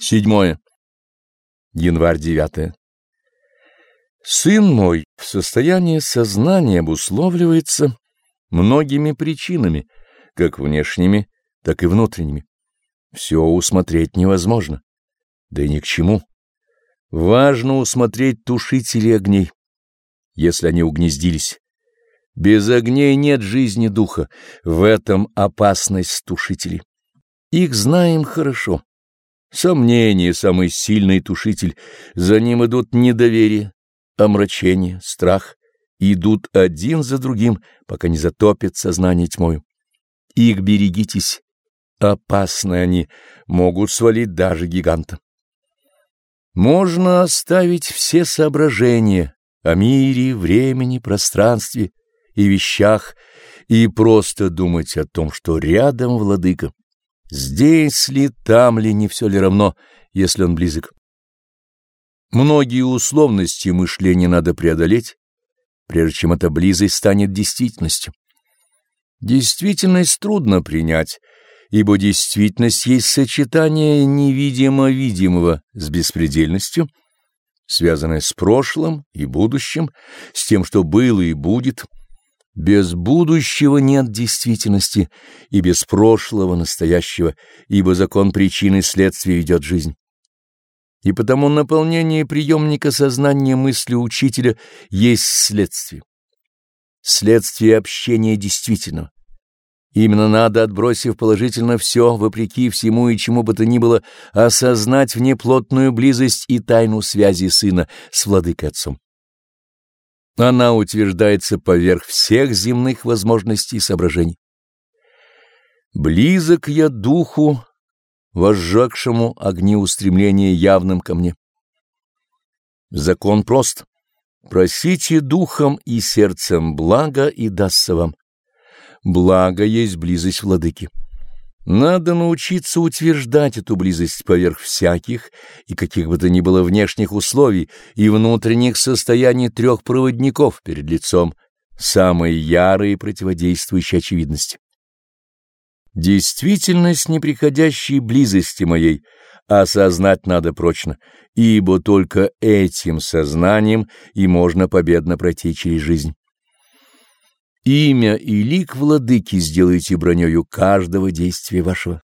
Седьмое. Январь девятое. Сын мой, в состоянии сознания обусловливается многими причинами, как внешними, так и внутренними. Все усмотреть невозможно, да и ни к чему. Важно усмотреть тушители огней, если они угнездились. Без огней нет жизни духа, в этом опасность тушителей. Их знаем хорошо. Сомнение — самый сильный тушитель, за ним идут недоверие, омрачение, страх, идут один за другим, пока не затопит сознание тьмою. Их берегитесь, опасны они, могут свалить даже гиганта. Можно оставить все соображения о мире, времени, пространстве и вещах и просто думать о том, что рядом владыка. Здесь ли, там ли, не все ли равно, если он близок. Многие условности мышления надо преодолеть, прежде чем эта близость станет действительностью. Действительность трудно принять, ибо действительность есть сочетание невидимо-видимого с беспредельностью, связанное с прошлым и будущим, с тем, что было и будет — без будущего нет действительности, и без прошлого настоящего, ибо закон причины и следствия ведет жизнь. И потому наполнение приемника сознания мысли учителя есть следствие. Следствие общения действительного. Именно надо, отбросив положительно все, вопреки всему и чему бы то ни было, осознать внеплотную близость и тайну связи сына с владыкой отцом. Она утверждается поверх всех земных возможностей и соображений. Близок я духу, возжегшему огни устремления явным ко мне. Закон прост. Просите духом и сердцем благо, и дастся вам. Благо есть близость владыки. Надо научиться утверждать эту близость поверх всяких и каких бы то ни было внешних условий и внутренних состояний трех проводников перед лицом самой ярой и противодействующей очевидности. Действительность неприходящей близости моей осознать надо прочно, ибо только этим сознанием и можно победно пройти через жизнь. Имя и лик владыки сделайте бронёю каждого действия вашего.